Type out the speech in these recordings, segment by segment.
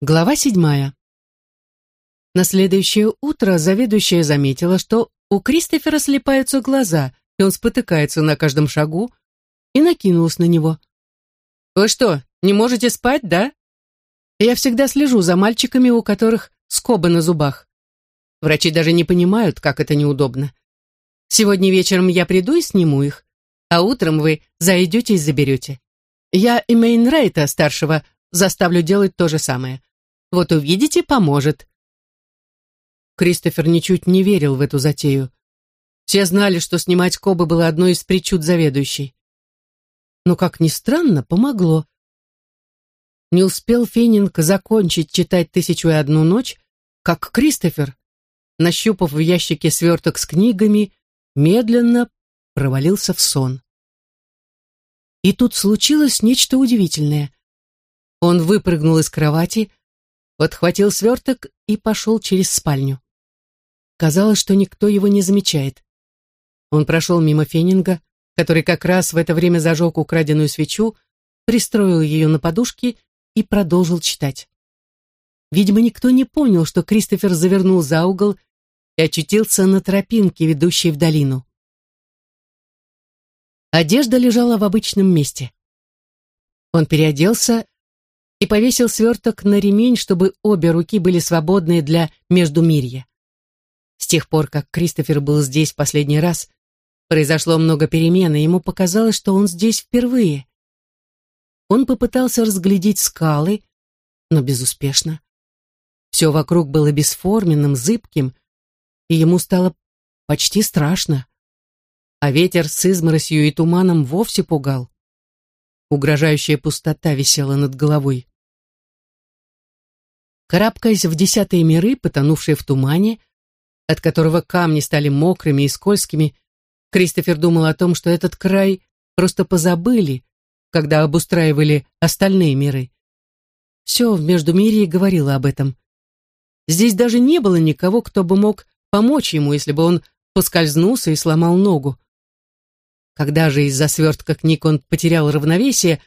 Глава седьмая. На следующее утро заведующая заметила, что у Кристофера слепаются глаза, и он спотыкается на каждом шагу, и накинулась на него. «Вы что, не можете спать, да?» Я всегда слежу за мальчиками, у которых скобы на зубах. Врачи даже не понимают, как это неудобно. Сегодня вечером я приду и сниму их, а утром вы зайдете и заберете. Я и Мейнрайта, старшего, заставлю делать то же самое. Вот увидите, поможет. Кристофер ничуть не верил в эту затею. Все знали, что снимать Кобы было одной из причуд заведующей. Но, как ни странно, помогло. Не успел Феннинг закончить читать «Тысячу и одну ночь», как Кристофер, нащупав в ящике сверток с книгами, медленно провалился в сон. И тут случилось нечто удивительное. Он выпрыгнул из кровати, подхватил сверток и пошел через спальню. Казалось, что никто его не замечает. Он прошел мимо Феннинга, который как раз в это время зажег украденную свечу, пристроил ее на подушке и продолжил читать. Видимо, никто не понял, что Кристофер завернул за угол и очутился на тропинке, ведущей в долину. Одежда лежала в обычном месте. Он переоделся и повесил сверток на ремень, чтобы обе руки были свободны для междумирья. С тех пор, как Кристофер был здесь в последний раз, произошло много перемен, и ему показалось, что он здесь впервые. Он попытался разглядеть скалы, но безуспешно. Все вокруг было бесформенным, зыбким, и ему стало почти страшно. А ветер с изморосью и туманом вовсе пугал. Угрожающая пустота висела над головой. Карабкаясь в десятые миры, потонувшие в тумане, от которого камни стали мокрыми и скользкими, Кристофер думал о том, что этот край просто позабыли, когда обустраивали остальные миры. Все в Междумирье говорило об этом. Здесь даже не было никого, кто бы мог помочь ему, если бы он поскользнулся и сломал ногу. Когда же из-за свертка книг он потерял равновесие,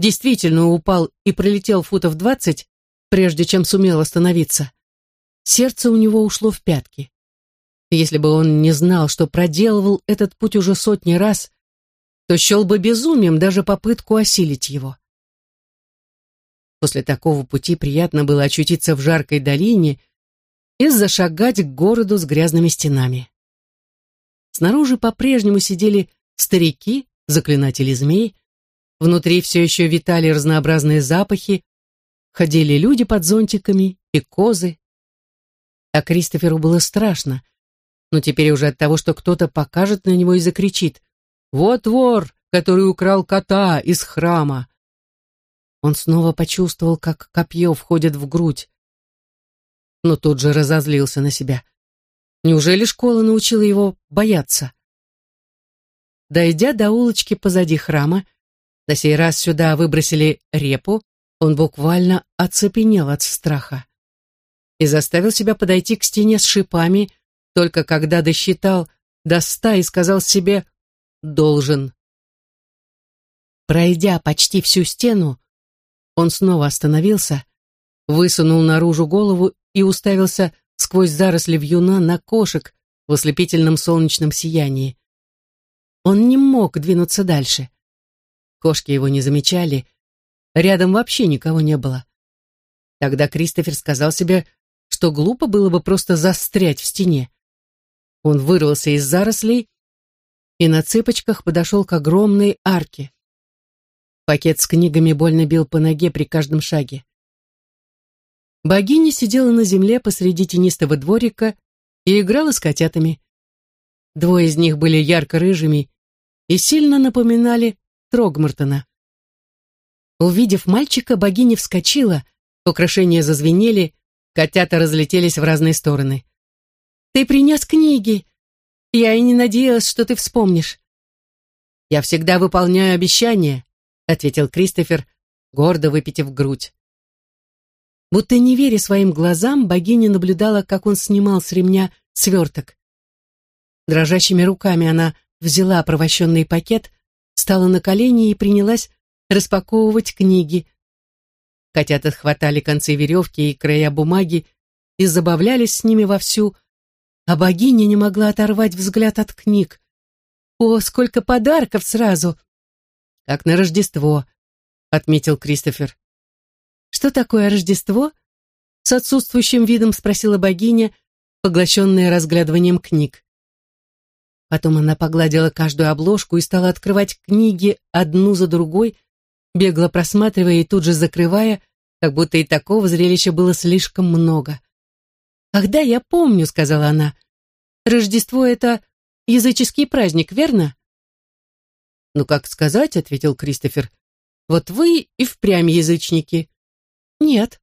действительно упал и пролетел футов двадцать, прежде чем сумел остановиться, сердце у него ушло в пятки. Если бы он не знал, что проделывал этот путь уже сотни раз, то счел бы безумием даже попытку осилить его. После такого пути приятно было очутиться в жаркой долине и зашагать к городу с грязными стенами. Снаружи по-прежнему сидели старики, заклинатели змей, внутри все еще витали разнообразные запахи, ходили люди под зонтиками и козы. А Кристоферу было страшно, но теперь уже от того, что кто-то покажет на него и закричит «Вот вор, который украл кота из храма!» Он снова почувствовал, как копье входит в грудь, но тут же разозлился на себя. Неужели школа научила его бояться? Дойдя до улочки позади храма, на сей раз сюда выбросили репу, он буквально оцепенел от страха и заставил себя подойти к стене с шипами, только когда досчитал до ста и сказал себе «должен». Пройдя почти всю стену, он снова остановился, высунул наружу голову и уставился сквозь заросли вьюна на кошек в ослепительном солнечном сиянии. Он не мог двинуться дальше. Кошки его не замечали, рядом вообще никого не было. Тогда Кристофер сказал себе, что глупо было бы просто застрять в стене. Он вырвался из зарослей и на цыпочках подошел к огромной арке. Пакет с книгами больно бил по ноге при каждом шаге. Богиня сидела на земле посреди тенистого дворика и играла с котятами. Двое из них были ярко-рыжими и сильно напоминали Трогмартона. Увидев мальчика, богиня вскочила, украшения зазвенели, котята разлетелись в разные стороны. «Ты принес книги! Я и не надеялась, что ты вспомнишь». «Я всегда выполняю обещания», — ответил Кристофер, гордо выпитив грудь. Будто не веря своим глазам, богиня наблюдала, как он снимал с ремня сверток. Дрожащими руками она взяла провощенный пакет, стала на колени и принялась распаковывать книги. Котята хватали концы веревки и края бумаги и забавлялись с ними вовсю, а богиня не могла оторвать взгляд от книг. «О, сколько подарков сразу!» «Как на Рождество», — отметил Кристофер. «Что такое Рождество?» С отсутствующим видом спросила богиня, поглощенная разглядыванием книг. Потом она погладила каждую обложку и стала открывать книги одну за другой, бегло просматривая и тут же закрывая, как будто и такого зрелища было слишком много. «Ах да, я помню», — сказала она. «Рождество — это языческий праздник, верно?» «Ну, как сказать», — ответил Кристофер. «Вот вы и впрямь язычники». «Нет,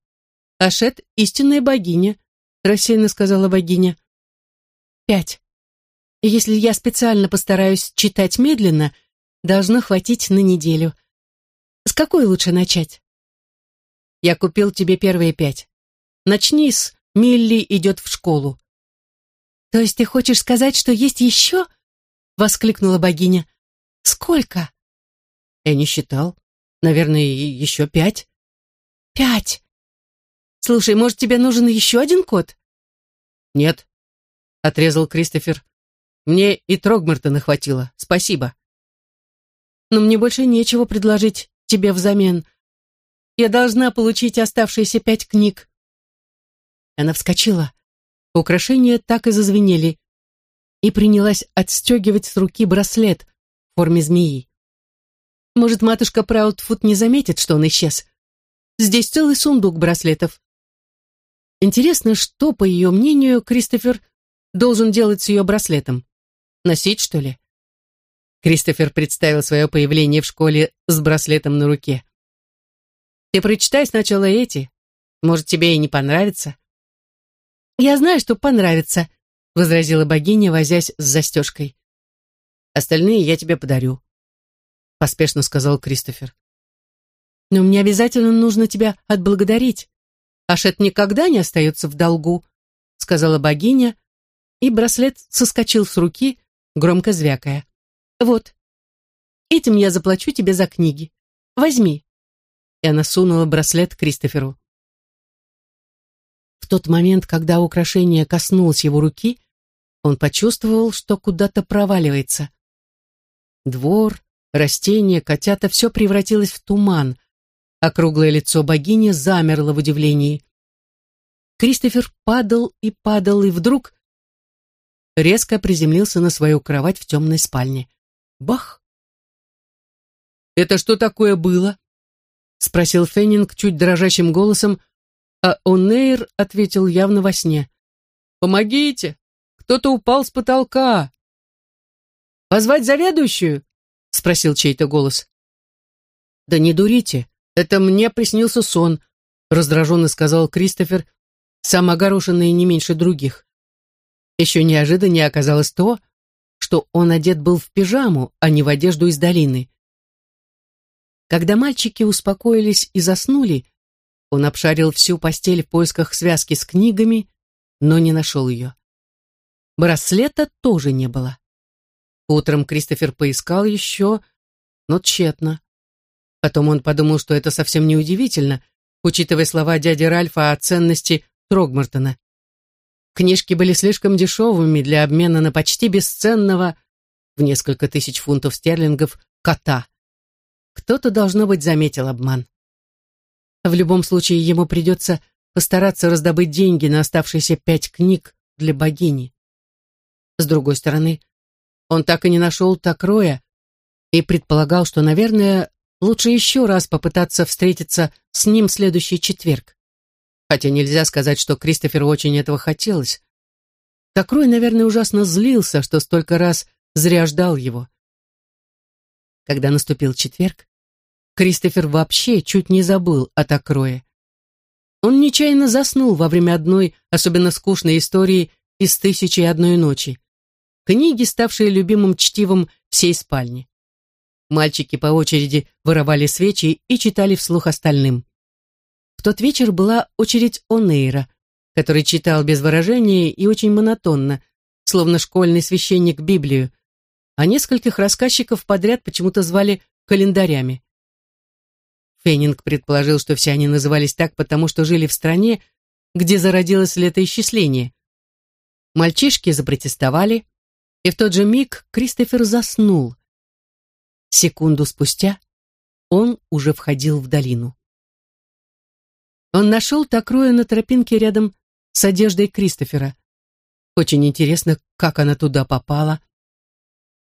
Ашет — истинная богиня», — рассеянно сказала богиня. «Пять. Если я специально постараюсь читать медленно, должно хватить на неделю. С какой лучше начать?» «Я купил тебе первые пять. Начни с Милли идет в школу. «То есть ты хочешь сказать, что есть еще?» — воскликнула богиня. «Сколько?» Я не считал. Наверное, еще пять. «Пять! Слушай, может, тебе нужен еще один кот?» «Нет», — отрезал Кристофер. «Мне и Трогмартона хватило. Спасибо». «Но мне больше нечего предложить тебе взамен. Я должна получить оставшиеся пять книг». Она вскочила. Украшения так и зазвенели. И принялась отстегивать с руки браслет в форме змеи. Может, матушка Праудфуд не заметит, что он исчез. Здесь целый сундук браслетов. Интересно, что, по ее мнению, Кристофер должен делать с ее браслетом? Носить, что ли? Кристофер представил свое появление в школе с браслетом на руке. «Ты прочитай сначала эти. Может, тебе и не понравится. «Я знаю, что понравится», — возразила богиня, возясь с застежкой. «Остальные я тебе подарю», — поспешно сказал Кристофер. «Но мне обязательно нужно тебя отблагодарить. Ашет никогда не остается в долгу», — сказала богиня, и браслет соскочил с руки, громко звякая. «Вот, этим я заплачу тебе за книги. Возьми». И она сунула браслет Кристоферу тот момент, когда украшение коснулось его руки, он почувствовал, что куда-то проваливается. Двор, растения, котята — все превратилось в туман, а круглое лицо богини замерло в удивлении. Кристофер падал и падал, и вдруг резко приземлился на свою кровать в темной спальне. Бах! «Это что такое было?» — спросил Феннинг чуть дрожащим голосом, а О'Нейр ответил явно во сне. «Помогите! Кто-то упал с потолка!» «Позвать заведующую?» — спросил чей-то голос. «Да не дурите, это мне приснился сон», — раздраженно сказал Кристофер, сам огорошенный не меньше других. Еще неожиданнее оказалось то, что он одет был в пижаму, а не в одежду из долины. Когда мальчики успокоились и заснули, он обшарил всю постель в поисках связки с книгами, но не нашел ее. Браслета тоже не было. Утром Кристофер поискал еще, но тщетно. Потом он подумал, что это совсем не удивительно, учитывая слова дяди Ральфа о ценности Трогмартона. Книжки были слишком дешевыми для обмена на почти бесценного, в несколько тысяч фунтов стерлингов, кота. Кто-то, должно быть, заметил обман. В любом случае ему придется постараться раздобыть деньги на оставшиеся пять книг для богини. С другой стороны, он так и не нашел Такроя и предполагал, что, наверное, лучше еще раз попытаться встретиться с ним в следующий четверг. Хотя нельзя сказать, что Кристоферу очень этого хотелось. Такрой, наверное, ужасно злился, что столько раз зря ждал его. Когда наступил четверг, Кристофер вообще чуть не забыл о Такрое. Он нечаянно заснул во время одной особенно скучной истории из «Тысячи и одной ночи», книги, ставшие любимым чтивом всей спальни. Мальчики по очереди воровали свечи и читали вслух остальным. В тот вечер была очередь Онейра, который читал без выражения и очень монотонно, словно школьный священник Библию, а нескольких рассказчиков подряд почему-то звали календарями. Феннинг предположил, что все они назывались так, потому что жили в стране, где зародилось летоисчисление. Мальчишки запротестовали, и в тот же миг Кристофер заснул. Секунду спустя он уже входил в долину. Он нашел Такрою на тропинке рядом с одеждой Кристофера. Очень интересно, как она туда попала.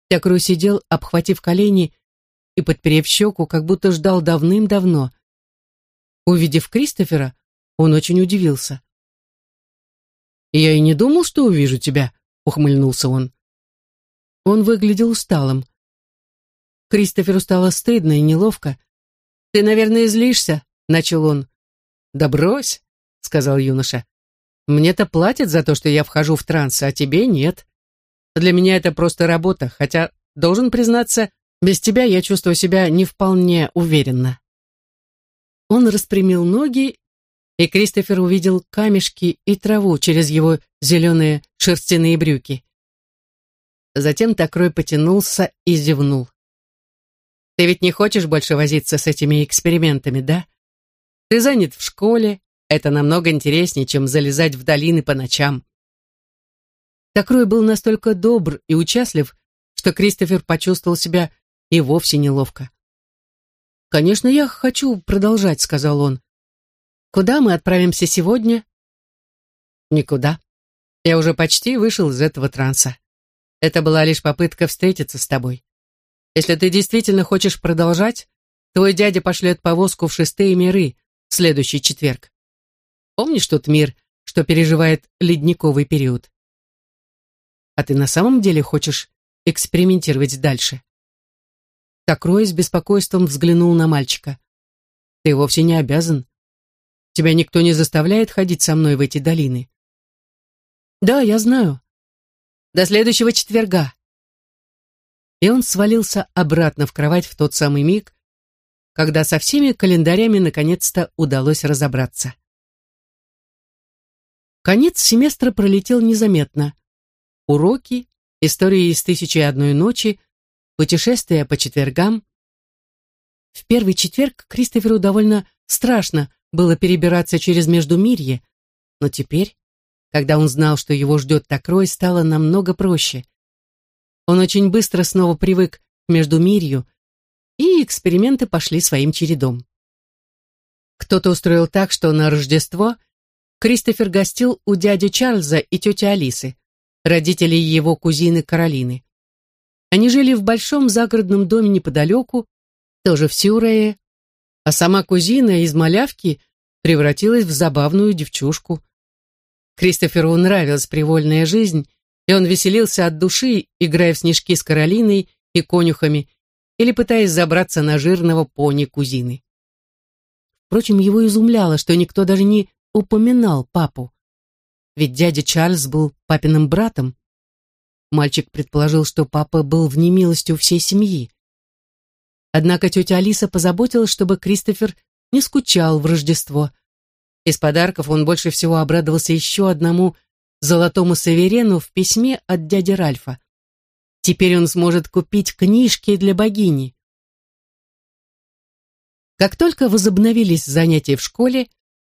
Такрой сидел, обхватив колени и подперев щеку, как будто ждал давным-давно. Увидев Кристофера, он очень удивился. «Я и не думал, что увижу тебя», — ухмыльнулся он. Он выглядел усталым. Кристоферу стало стыдно и неловко. «Ты, наверное, злишься?» — начал он. «Да брось», — сказал юноша. «Мне-то платят за то, что я вхожу в транс, а тебе нет. Для меня это просто работа, хотя, должен признаться, без тебя я чувствую себя не вполне уверенно». Он распрямил ноги, и Кристофер увидел камешки и траву через его зеленые шерстяные брюки. Затем Такрой потянулся и зевнул. «Ты ведь не хочешь больше возиться с этими экспериментами, да? Ты занят в школе, это намного интереснее, чем залезать в долины по ночам». Такрой был настолько добр и участлив, что Кристофер почувствовал себя и вовсе неловко. «Конечно, я хочу продолжать», — сказал он. «Куда мы отправимся сегодня?» «Никуда. Я уже почти вышел из этого транса. Это была лишь попытка встретиться с тобой. Если ты действительно хочешь продолжать, твой дядя пошлет повозку в шестые миры следующий четверг. Помнишь тот мир, что переживает ледниковый период? А ты на самом деле хочешь экспериментировать дальше?» Так Рой с беспокойством взглянул на мальчика. «Ты вовсе не обязан. Тебя никто не заставляет ходить со мной в эти долины». «Да, я знаю. До следующего четверга». И он свалился обратно в кровать в тот самый миг, когда со всеми календарями наконец-то удалось разобраться. Конец семестра пролетел незаметно. Уроки, истории из «Тысячи и одной ночи», путешествия по четвергам. В первый четверг Кристоферу довольно страшно было перебираться через Междумирье, но теперь, когда он знал, что его ждет Такрой, стало намного проще. Он очень быстро снова привык к Междумирью, и эксперименты пошли своим чередом. Кто-то устроил так, что на Рождество Кристофер гостил у дяди Чарльза и тети Алисы, родителей его кузины Каролины. Они жили в большом загородном доме неподалеку, тоже в Сюрее, а сама кузина из малявки превратилась в забавную девчушку. Кристоферу нравилась привольная жизнь, и он веселился от души, играя в снежки с Каролиной и конюхами или пытаясь забраться на жирного пони кузины. Впрочем, его изумляло, что никто даже не упоминал папу. Ведь дядя Чарльз был папиным братом, Мальчик предположил, что папа был в немилости у всей семьи. Однако тетя Алиса позаботилась, чтобы Кристофер не скучал в Рождество. Из подарков он больше всего обрадовался еще одному золотому саверену в письме от дяди Ральфа. Теперь он сможет купить книжки для богини. Как только возобновились занятия в школе,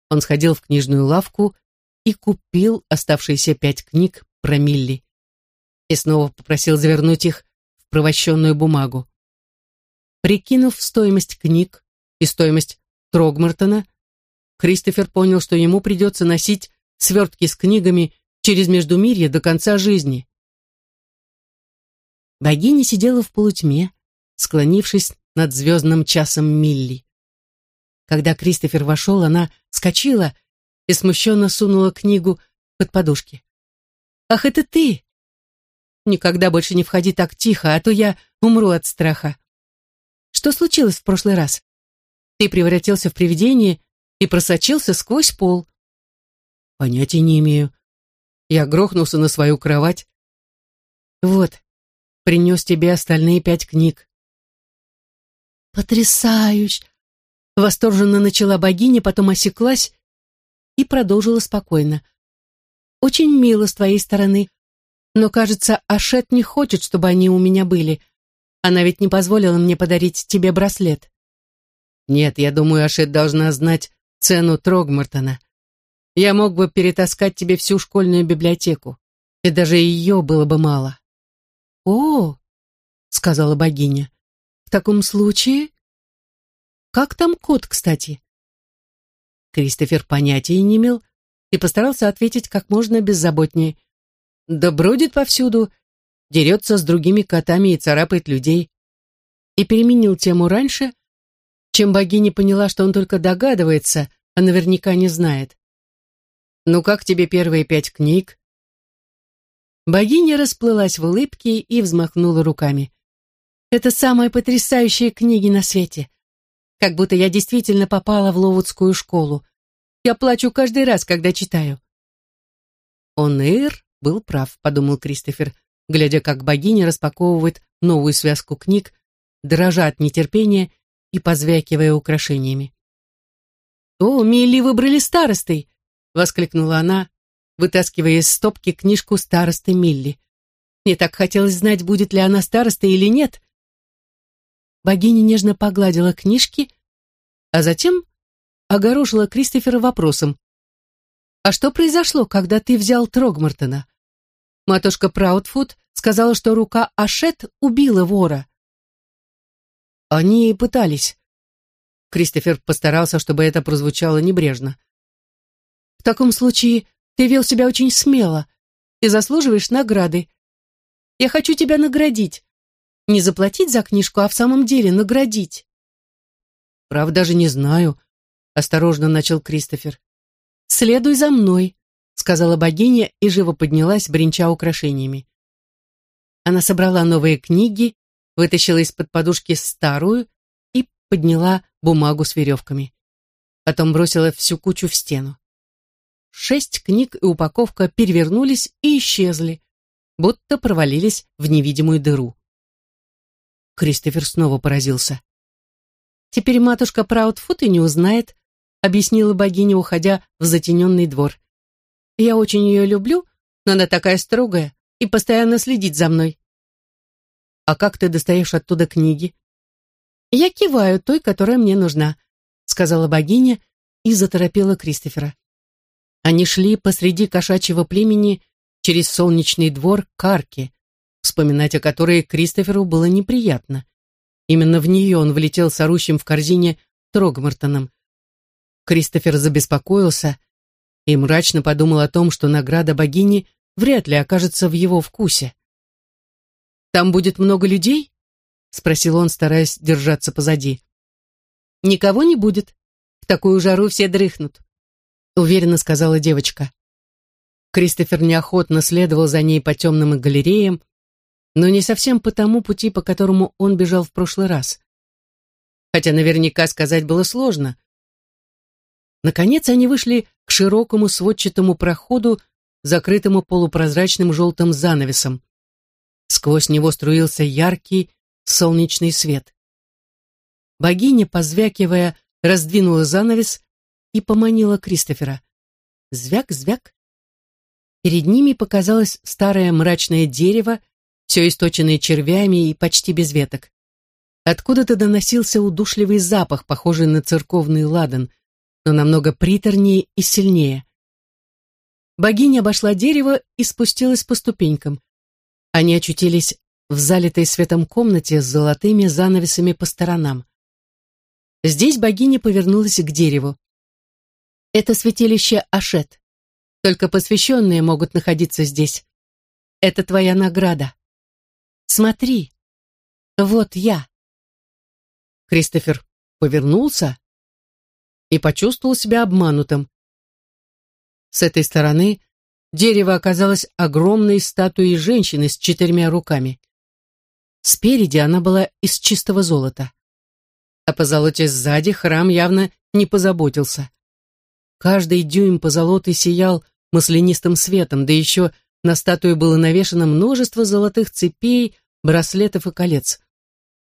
он сходил в книжную лавку и купил оставшиеся пять книг про Милли и снова попросил завернуть их в провощенную бумагу. Прикинув стоимость книг и стоимость Трогмартона, Кристофер понял, что ему придется носить свертки с книгами через Междумирье до конца жизни. Богиня сидела в полутьме, склонившись над звездным часом Милли. Когда Кристофер вошел, она вскочила и смущенно сунула книгу под подушки. «Ах, это ты!» Никогда больше не входи так тихо, а то я умру от страха. Что случилось в прошлый раз? Ты превратился в привидение и просочился сквозь пол. Понятия не имею. Я грохнулся на свою кровать. Вот, принес тебе остальные пять книг. Потрясающе! Восторженно начала богиня, потом осеклась и продолжила спокойно. Очень мило с твоей стороны, но, кажется, Ашет не хочет, чтобы они у меня были. Она ведь не позволила мне подарить тебе браслет. Нет, я думаю, Ашет должна знать цену Трогмартона. Я мог бы перетаскать тебе всю школьную библиотеку, и даже ее было бы мало. О, сказала богиня, в таком случае... Как там кот, кстати? Кристофер понятия не имел и постарался ответить как можно беззаботнее. Да бродит повсюду, дерется с другими котами и царапает людей. И переменил тему раньше, чем богиня поняла, что он только догадывается, а наверняка не знает. «Ну как тебе первые пять книг?» Богиня расплылась в улыбке и взмахнула руками. «Это самые потрясающие книги на свете. Как будто я действительно попала в Ловудскую школу. Я плачу каждый раз, когда читаю». «Он Эйр был прав», — подумал Кристофер, глядя, как богиня распаковывает новую связку книг, дрожа от нетерпения и позвякивая украшениями. «О, Милли выбрали старостой!» — воскликнула она, вытаскивая из стопки книжку старосты Милли. Мне так хотелось знать, будет ли она старостой или нет. Богиня нежно погладила книжки, а затем огорошила Кристофера вопросом. «А что произошло, когда ты взял Трогмартона?» Матушка Праудфуд сказала, что рука Ашет убила вора. Они и пытались. Кристофер постарался, чтобы это прозвучало небрежно. В таком случае ты вел себя очень смело. Ты заслуживаешь награды. Я хочу тебя наградить. Не заплатить за книжку, а в самом деле наградить. Правда, даже не знаю, осторожно начал Кристофер. Следуй за мной, сказала богиня и живо поднялась, бренча украшениями. Она собрала новые книги, вытащила из-под подушки старую и подняла бумагу с веревками. Потом бросила всю кучу в стену. Шесть книг и упаковка перевернулись и исчезли, будто провалились в невидимую дыру. Кристофер снова поразился. «Теперь матушка Праудфут и не узнает», объяснила богиня, уходя в затененный двор. «Я очень ее люблю, но она такая строгая и постоянно следит за мной. «А как ты достаешь оттуда книги?» «Я киваю той, которая мне нужна», — сказала богиня и заторопила Кристофера. Они шли посреди кошачьего племени через солнечный двор к арке, вспоминать о которой Кристоферу было неприятно. Именно в нее он влетел с орущим в корзине Трогмартоном. Кристофер забеспокоился и мрачно подумал о том, что награда богини вряд ли окажется в его вкусе. «Там будет много людей?» — спросил он, стараясь держаться позади. «Никого не будет. В такую жару все дрыхнут», — уверенно сказала девочка. Кристофер неохотно следовал за ней по темным галереям, но не совсем по тому пути, по которому он бежал в прошлый раз. Хотя наверняка сказать было сложно. Наконец они вышли к широкому сводчатому проходу, закрытому полупрозрачным желтым занавесом. Сквозь него струился яркий солнечный свет. Богиня, позвякивая, раздвинула занавес и поманила Кристофера. Звяк-звяк. Перед ними показалось старое мрачное дерево, все источенное червями и почти без веток. Откуда-то доносился удушливый запах, похожий на церковный ладан, но намного приторнее и сильнее. Богиня обошла дерево и спустилась по ступенькам. Они очутились в залитой светом комнате с золотыми занавесами по сторонам. Здесь богиня повернулась к дереву. Это святилище Ашет. Только посвященные могут находиться здесь. Это твоя награда. Смотри. Вот я. Кристофер повернулся и почувствовал себя обманутым. С этой стороны Дерево оказалось огромной статуей женщины с четырьмя руками. Спереди она была из чистого золота. А по золоте сзади храм явно не позаботился. Каждый дюйм позолоты сиял маслянистым светом, да еще на статуе было навешано множество золотых цепей, браслетов и колец.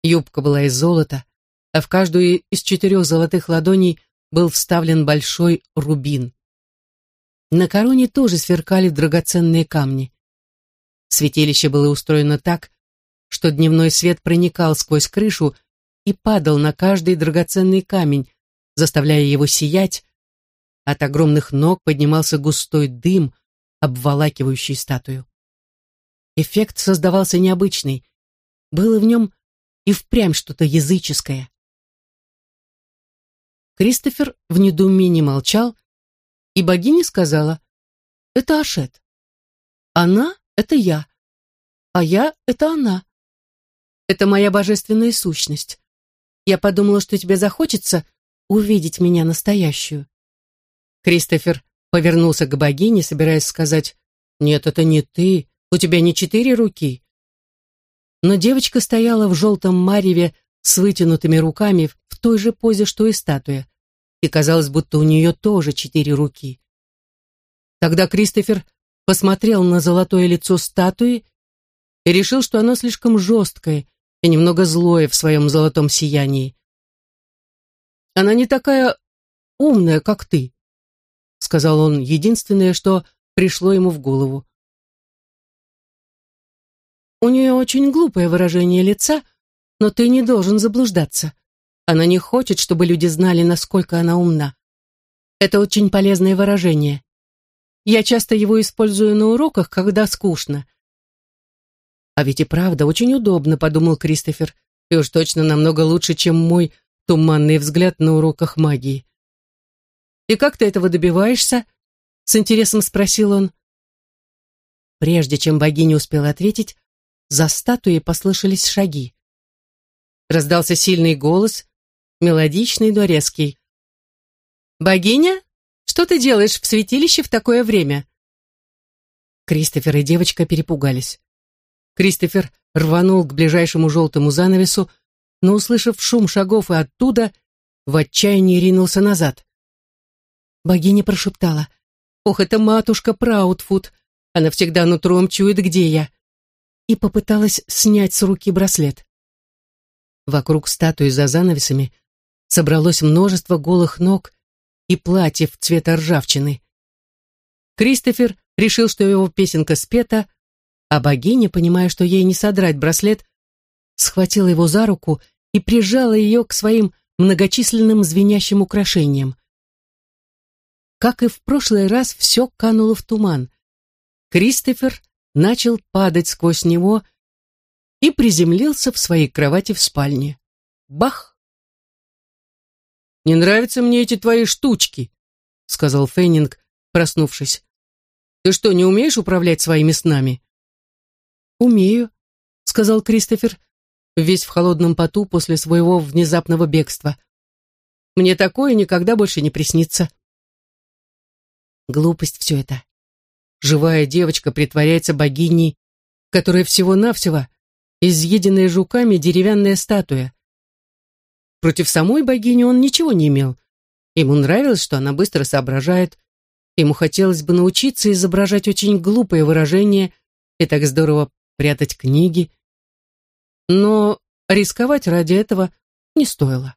Юбка была из золота, а в каждую из четырех золотых ладоней был вставлен большой рубин. На короне тоже сверкали драгоценные камни. Святилище было устроено так, что дневной свет проникал сквозь крышу и падал на каждый драгоценный камень, заставляя его сиять. От огромных ног поднимался густой дым, обволакивающий статую. Эффект создавался необычный. Было в нем и впрямь что-то языческое. Кристофер в недоумении молчал, и богиня сказала, «Это Ашет. Она — это я, а я — это она. Это моя божественная сущность. Я подумала, что тебе захочется увидеть меня настоящую». Кристофер повернулся к богине, собираясь сказать, «Нет, это не ты, у тебя не четыре руки». Но девочка стояла в желтом мареве с вытянутыми руками в той же позе, что и статуя, и казалось, будто у нее тоже четыре руки. Тогда Кристофер посмотрел на золотое лицо статуи и решил, что оно слишком жесткое и немного злое в своем золотом сиянии. «Она не такая умная, как ты», — сказал он единственное, что пришло ему в голову. «У нее очень глупое выражение лица, но ты не должен заблуждаться. Она не хочет, чтобы люди знали, насколько она умна. Это очень полезное выражение. Я часто его использую на уроках, когда скучно. А ведь и правда очень удобно, подумал Кристофер, и уж точно намного лучше, чем мой туманный взгляд на уроках магии. «И как ты этого добиваешься?» — с интересом спросил он. Прежде чем богиня успела ответить, за статуей послышались шаги. Раздался сильный голос, мелодичный, но резкий. «Богиня, что ты делаешь в святилище в такое время?» Кристофер и девочка перепугались. Кристофер рванул к ближайшему желтому занавесу, но, услышав шум шагов и оттуда, в отчаянии ринулся назад. Богиня прошептала, «Ох, это матушка Праудфуд! Она всегда нутром чует, где я!» и попыталась снять с руки браслет. Вокруг статуи за занавесами собралось множество голых ног и платьев цвета ржавчины. Кристофер решил, что его песенка спета, а богиня, понимая, что ей не содрать браслет, схватила его за руку и прижала ее к своим многочисленным звенящим украшениям. Как и в прошлый раз, все кануло в туман. Кристофер начал падать сквозь него и приземлился в своей кровати в спальне. Бах! «Не нравятся мне эти твои штучки», — сказал Фейнинг, проснувшись. «Ты что, не умеешь управлять своими снами?» «Умею», — сказал Кристофер, весь в холодном поту после своего внезапного бегства. «Мне такое никогда больше не приснится». Глупость все это. Живая девочка притворяется богиней, которая всего-навсего изъеденная жуками деревянная статуя. Против самой богини он ничего не имел. Ему нравилось, что она быстро соображает. Ему хотелось бы научиться изображать очень глупые выражения и так здорово прятать книги. Но рисковать ради этого не стоило.